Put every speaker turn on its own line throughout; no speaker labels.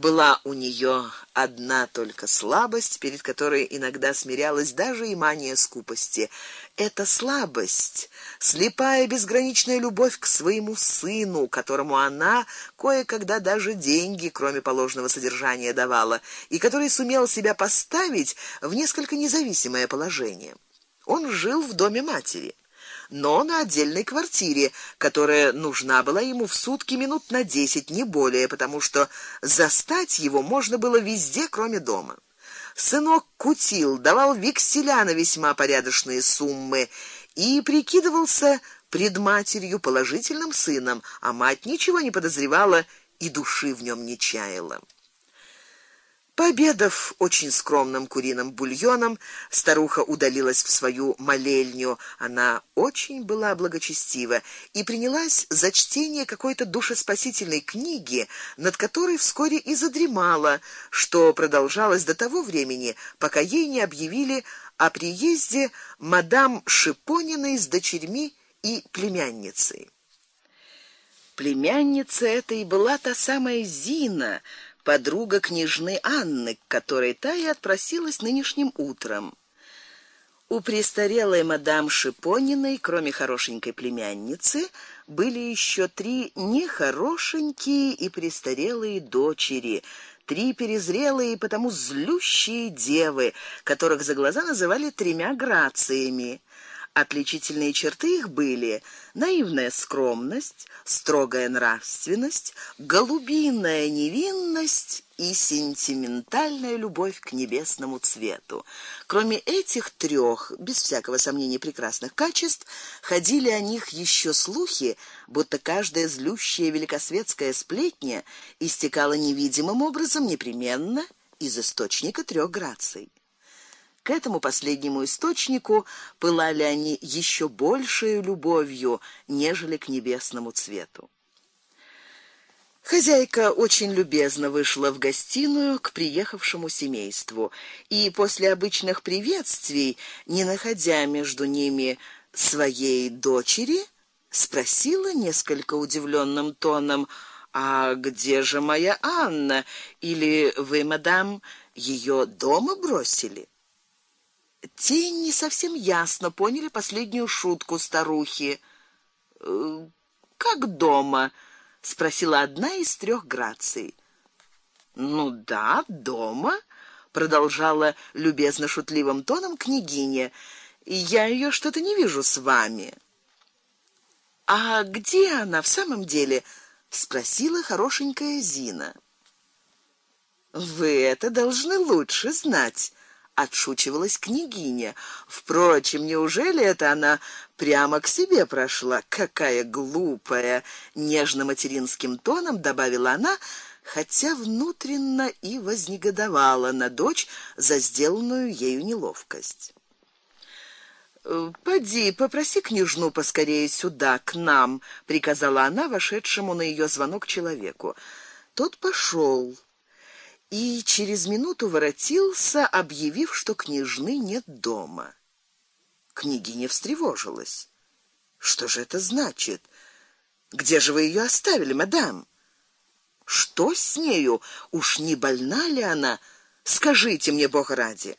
Была у нее одна только слабость, перед которой иногда смирялась даже и мания скупости. Эта слабость, слепая безграничная любовь к своему сыну, которому она кое-когда даже деньги, кроме положенного содержания, давала, и который сумел себя поставить в несколько независимое положение. Он жил в доме матери но на отдельной квартире, которая нужна была ему в сутки минут на десять, не более, потому что застать его можно было везде, кроме дома. Сынок кутил, давал векселя на весьма порядочные суммы и прикидывался пред матерью положительным сыном, а мать ничего не подозревала и души в нем не чаяла. Пообедав очень скромным куриным бульоном, старуха удалилась в свою молельню. Она очень была благочестива и принялась за чтение какой-то душеспасительной книги, над которой вскоре и задремала, что продолжалось до того времени, пока ей не объявили о приезде мадам Шипониной с дочерьми и племянницей. Племянница этой была та самая Зина, подруга княжны Анны, к которой та и отпросилась нынешним утром. У престарелой мадам Шипониной, кроме хорошенькой племянницы, были еще три нехорошенькие и престарелые дочери, три перезрелые и потому злющие девы, которых за глаза называли тремя грациями. Отличительные черты их были: наивная скромность, строгая нравственность, голубиная невинность и сентиментальная любовь к небесному цвету. Кроме этих трех, без всякого сомнения прекрасных качеств, ходили о них еще слухи, будто каждая злющая великосветская сплетня истекала невидимым образом непременно из источника трех граций. К этому последнему источнику пылали они еще большей любовью, нежели к небесному цвету. Хозяйка очень любезно вышла в гостиную к приехавшему семейству, и после обычных приветствий, не находя между ними своей дочери, спросила несколько удивленным тоном: "А где же моя Анна? Или вы, мадам, ее дома бросили?" Те не совсем ясно поняли последнюю шутку старухи. «Э, как дома? спросила одна из трех граций. Ну да, дома, продолжала любезно шутливым тоном княгиня. Я ее что-то не вижу с вами. А где она в самом деле? спросила хорошенькая Зина. Вы это должны лучше знать отшучивалась княгиня. Впрочем, неужели это она прямо к себе прошла? Какая глупая, нежно материнским тоном добавила она, хотя внутренно и вознегодовала на дочь за сделанную ею неловкость. Поди, попроси княжну поскорее сюда к нам, приказала она вошедшему на ее звонок человеку. Тот пошел и через минуту воротился, объявив, что княжны нет дома. Княгиня встревожилась. Что же это значит? Где же вы ее оставили, мадам? Что с нею? Уж не больна ли она? Скажите мне, Бог ради.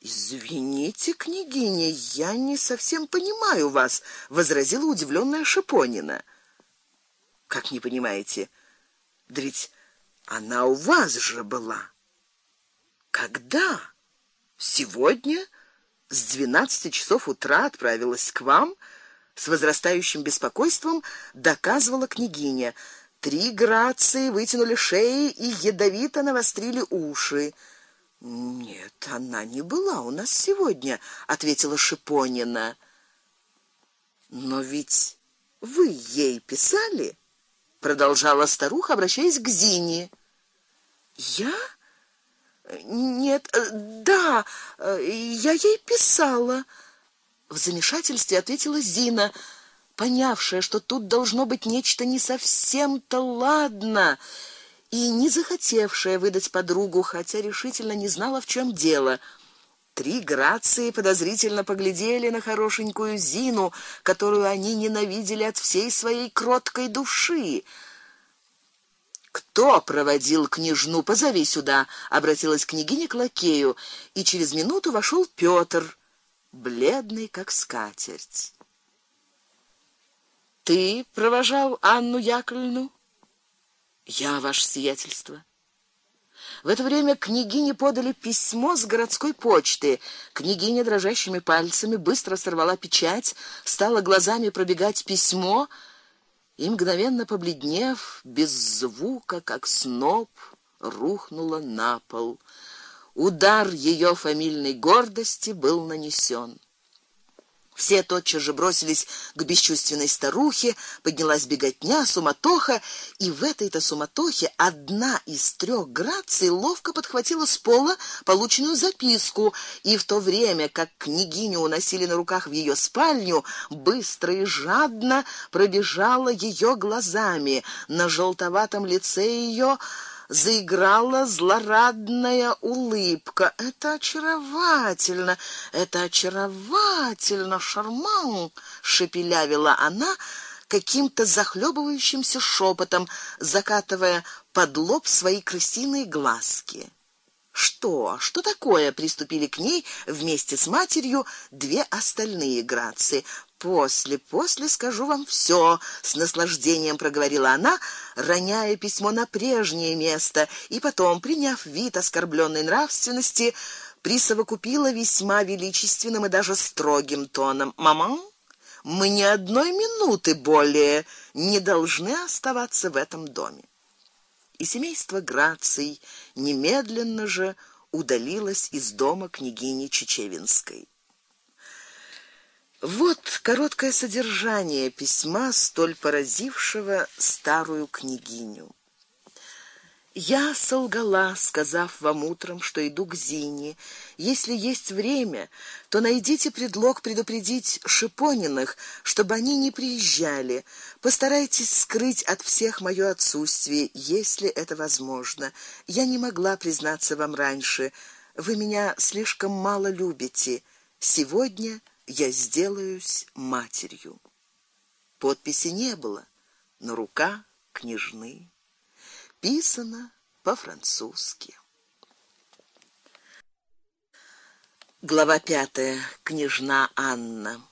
Извините, княгиня, я не совсем понимаю вас, возразила удивленная Шипонина. Как не понимаете? Да ведь она у вас же была. Когда? Сегодня с двенадцати часов утра отправилась к вам, с возрастающим беспокойством доказывала княгиня. Три грации вытянули шеи и ядовито навострили уши. Нет, она не была у нас сегодня, ответила Шипонина. Но ведь вы ей писали, продолжала старуха, обращаясь к Зине. Я? Нет, да, я ей писала. В замешательстве ответила Зина, понявшая, что тут должно быть нечто не совсем-то ладно, и не захотевшая выдать подругу, хотя решительно не знала, в чем дело. Три грации подозрительно поглядели на хорошенькую Зину, которую они ненавидели от всей своей кроткой души. Кто проводил княжну, позови сюда, обратилась княгиня к лакею, и через минуту вошел Пётр, бледный как скатерть. Ты провожал Анну Яковлевну? Я ваше сиятельство. В это время княгине подали письмо с городской почты. Княгиня дрожащими пальцами быстро сорвала печать, стала глазами пробегать письмо и мгновенно побледнев, без звука, как сноп, рухнула на пол. Удар ее фамильной гордости был нанесен. Все тотчас же бросились к бесчувственной старухе, поднялась беготня, суматоха, и в этой-то суматохе одна из трех граций ловко подхватила с пола полученную записку, и в то время, как княгиню уносили на руках в ее спальню, быстро и жадно пробежала ее глазами. На желтоватом лице ее заиграла злорадная улыбка. Это очаровательно, это очаровательно, шарман, шепелявила она каким-то захлебывающимся шепотом, закатывая под лоб свои крысиные глазки. Что? Что такое? Приступили к ней вместе с матерью две остальные грации. После, после скажу вам все, с наслаждением проговорила она, роняя письмо на прежнее место, и потом, приняв вид оскорбленной нравственности, присовокупила весьма величественным и даже строгим тоном: "Мама, мы ни одной минуты более не должны оставаться в этом доме" и семейство Граций немедленно же удалилось из дома княгини Чечевинской. Вот короткое содержание письма, столь поразившего старую княгиню. Я солгала, сказав вам утром, что иду к Зине. Если есть время, то найдите предлог предупредить Шипониных, чтобы они не приезжали. Постарайтесь скрыть от всех моё отсутствие, если это возможно. Я не могла признаться вам раньше. Вы меня слишком мало любите. Сегодня я сделаюсь матерью. Подписи не было, но рука княжны писано по-французски. Глава пятая. Княжна Анна.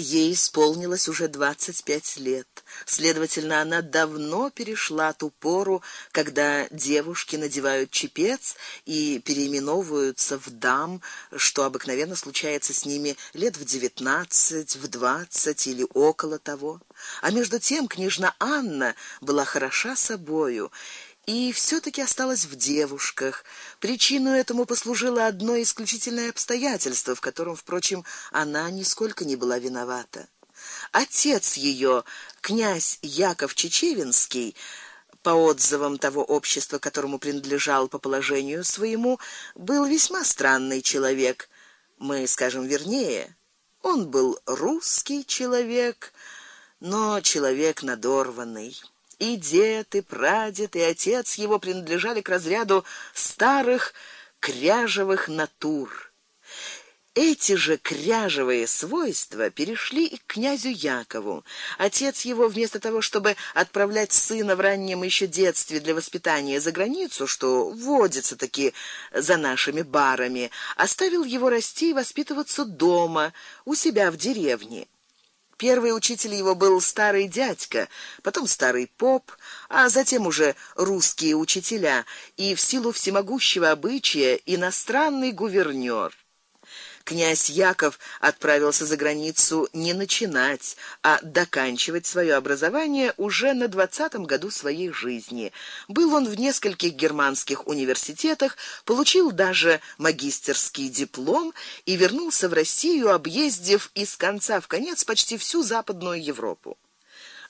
Ей исполнилось уже двадцать пять лет. Следовательно, она давно перешла ту пору, когда девушки надевают чепец и переименовываются в дам, что обыкновенно случается с ними лет в девятнадцать, в двадцать или около того. А между тем княжна Анна была хороша собою и все таки осталась в девушках. Причиной этому послужило одно исключительное обстоятельство, в котором, впрочем, она нисколько не была виновата. Отец ее, князь Яков Чечевинский, по отзывам того общества, которому принадлежал по положению своему, был весьма странный человек. Мы скажем вернее, он был русский человек, но человек надорванный. И дед, и прадед, и отец его принадлежали к разряду старых кряжевых натур. Эти же кряжевые свойства перешли и к князю Якову. Отец его вместо того, чтобы отправлять сына в раннем еще детстве для воспитания за границу, что водится таки за нашими барами, оставил его расти и воспитываться дома, у себя в деревне. Первый учитель его был старый дядька, потом старый поп, а затем уже русские учителя и в силу всемогущего обычая иностранный гувернёр. Князь Яков отправился за границу не начинать, а доканчивать свое образование уже на двадцатом году своей жизни. Был он в нескольких германских университетах, получил даже магистерский диплом и вернулся в Россию, объездив из конца в конец почти всю Западную Европу.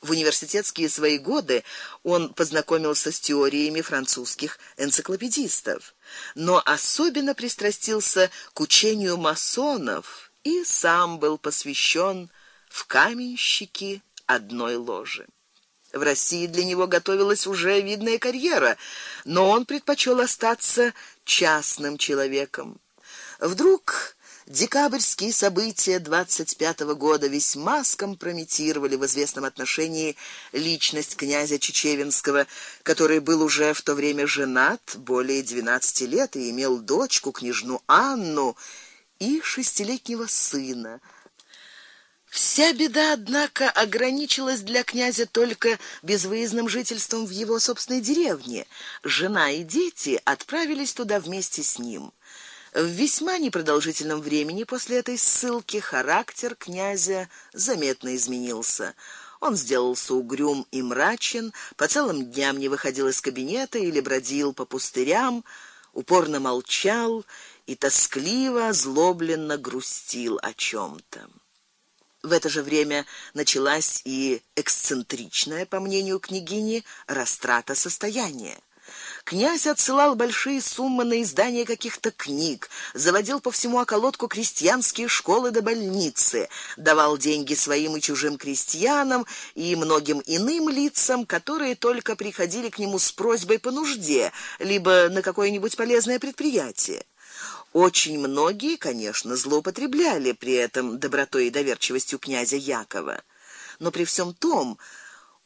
В университетские свои годы он познакомился с теориями французских энциклопедистов, но особенно пристрастился к учению масонов и сам был посвящен в каменщики одной ложи. В России для него готовилась уже видная карьера, но он предпочел остаться частным человеком. Вдруг Декабрьские события 25 -го года весьма скомпрометировали в известном отношении личность князя Чечевинского, который был уже в то время женат более 12 лет и имел дочку княжну Анну и шестилетнего сына. Вся беда, однако, ограничилась для князя только безвыездным жительством в его собственной деревне. Жена и дети отправились туда вместе с ним. В весьма непродолжительном времени после этой ссылки характер князя заметно изменился. Он сделался угрюм и мрачен, по целым дням не выходил из кабинета или бродил по пустырям, упорно молчал и тоскливо, озлобленно грустил о чем то В это же время началась и эксцентричная, по мнению княгини, растрата состояния. Князь отсылал большие суммы на издание каких-то книг, заводил по всему околотку крестьянские школы до больницы, давал деньги своим и чужим крестьянам и многим иным лицам, которые только приходили к нему с просьбой по нужде, либо на какое-нибудь полезное предприятие. Очень многие, конечно, злоупотребляли при этом добротой и доверчивостью князя Якова. Но при всем том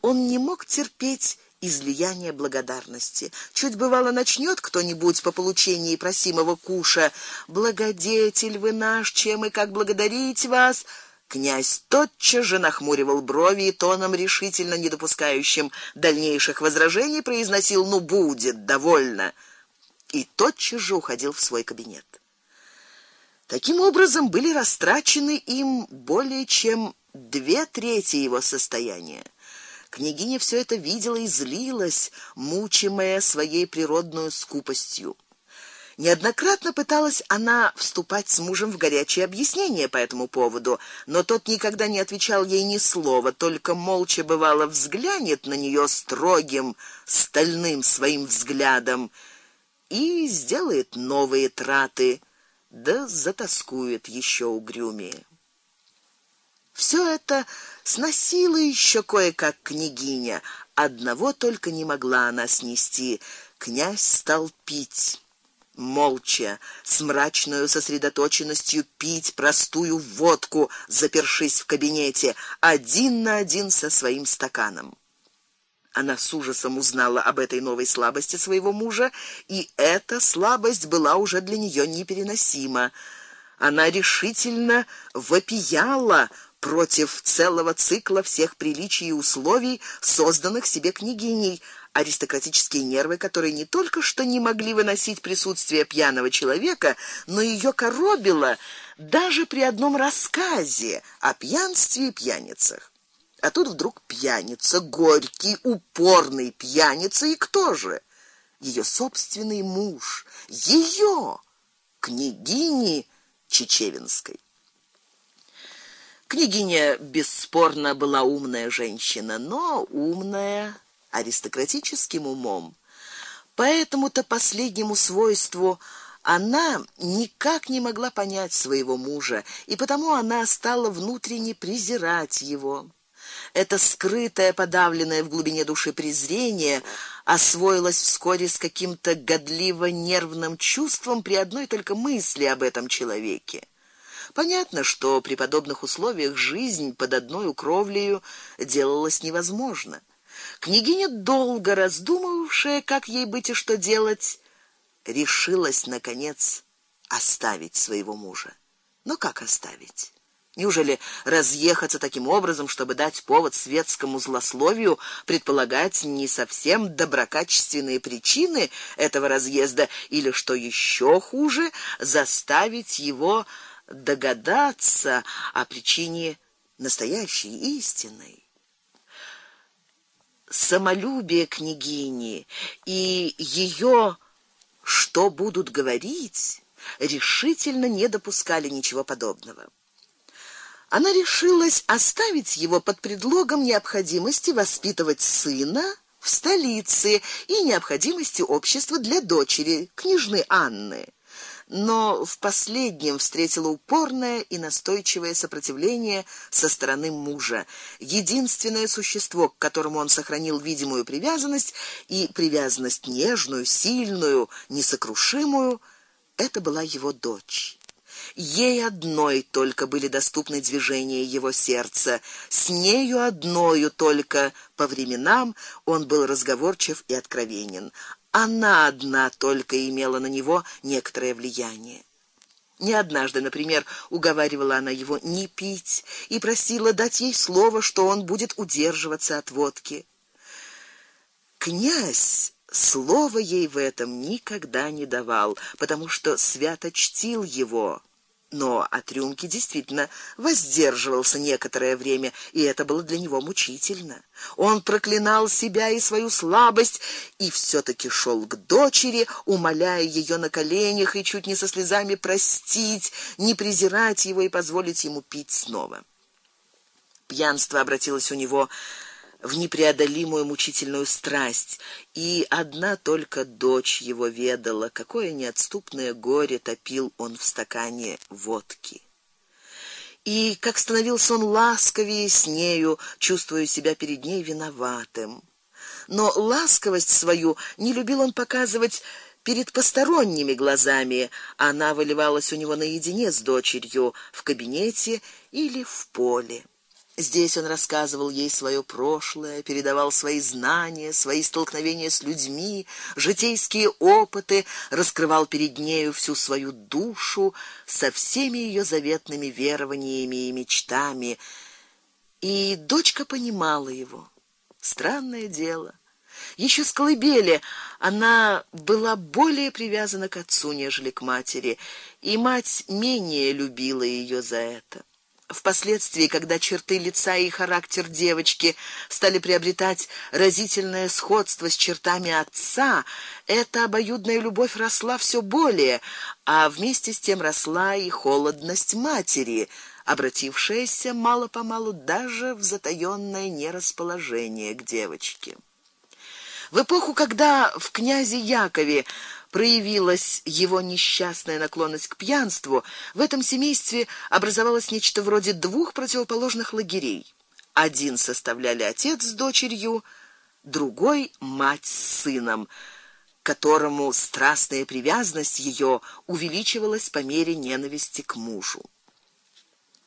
он не мог терпеть излияние благодарности. Чуть бывало начнет кто-нибудь по получении просимого куша: "Благодетель вы наш, чем и как благодарить вас?" Князь тотчас же нахмуривал брови и тоном решительно не допускающим дальнейших возражений произносил: "Ну будет, довольно" и тотчас же уходил в свой кабинет. Таким образом были растрачены им более чем две трети его состояния. Княгиня все это видела и злилась, мучимая своей природной скупостью. Неоднократно пыталась она вступать с мужем в горячие объяснения по этому поводу, но тот никогда не отвечал ей ни слова, только молча бывало взглянет на нее строгим, стальным своим взглядом и сделает новые траты, да затаскует еще угрюмее. Все это сносила еще кое-как княгиня, одного только не могла она снести. Князь стал пить молча, с мрачной сосредоточенностью пить простую водку, запершись в кабинете, один на один со своим стаканом. Она с ужасом узнала об этой новой слабости своего мужа, и эта слабость была уже для нее непереносима. Она решительно вопияла против целого цикла всех приличий и условий, созданных себе княгиней, аристократические нервы, которые не только что не могли выносить присутствие пьяного человека, но ее коробило даже при одном рассказе о пьянстве и пьяницах. А тут вдруг пьяница, горький, упорный пьяница, и кто же? Ее собственный муж, ее княгини Чечевинской. Княгиня бесспорно была умная женщина, но умная аристократическим умом. Поэтому-то последнему свойству она никак не могла понять своего мужа, и потому она стала внутренне презирать его. Это скрытое, подавленное в глубине души презрение освоилось вскоре с каким-то годливо нервным чувством при одной только мысли об этом человеке. Понятно, что при подобных условиях жизнь под одной кровлею делалась невозможна. Княгиня, долго раздумывавшая, как ей быть и что делать, решилась наконец оставить своего мужа. Но как оставить? Неужели разъехаться таким образом, чтобы дать повод светскому злословию, предполагать не совсем доброкачественные причины этого разъезда или что еще хуже, заставить его догадаться о причине настоящей истинной. Самолюбие княгини и ее что будут говорить, решительно не допускали ничего подобного. Она решилась оставить его под предлогом необходимости воспитывать сына в столице и необходимости общества для дочери, княжны Анны но в последнем встретила упорное и настойчивое сопротивление со стороны мужа. Единственное существо, к которому он сохранил видимую привязанность и привязанность нежную, сильную, несокрушимую, это была его дочь. Ей одной только были доступны движения его сердца, с нею одною только по временам он был разговорчив и откровенен. Она одна только имела на него некоторое влияние. Не однажды, например, уговаривала она его не пить и просила дать ей слово, что он будет удерживаться от водки. Князь слова ей в этом никогда не давал, потому что свято чтил его но от рюмки действительно воздерживался некоторое время, и это было для него мучительно. Он проклинал себя и свою слабость и все таки шел к дочери, умоляя ее на коленях и чуть не со слезами простить, не презирать его и позволить ему пить снова. Пьянство обратилось у него в непреодолимую мучительную страсть, и одна только дочь его ведала, какое неотступное горе топил он в стакане водки. И как становился он ласковее с нею, чувствуя себя перед ней виноватым. Но ласковость свою не любил он показывать перед посторонними глазами. Она выливалась у него наедине с дочерью в кабинете или в поле. Здесь он рассказывал ей свое прошлое, передавал свои знания, свои столкновения с людьми, житейские опыты, раскрывал перед нею всю свою душу со всеми ее заветными верованиями и мечтами. И дочка понимала его. Странное дело. Еще с колыбели она была более привязана к отцу, нежели к матери, и мать менее любила ее за это. Впоследствии, когда черты лица и характер девочки стали приобретать разительное сходство с чертами отца, эта обоюдная любовь росла все более, а вместе с тем росла и холодность матери, обратившаяся мало-помалу даже в затаённое нерасположение к девочке. В эпоху, когда в князе Якове проявилась его несчастная наклонность к пьянству, в этом семействе образовалось нечто вроде двух противоположных лагерей. Один составляли отец с дочерью, другой мать с сыном, которому страстная привязанность ее увеличивалась по мере ненависти к мужу.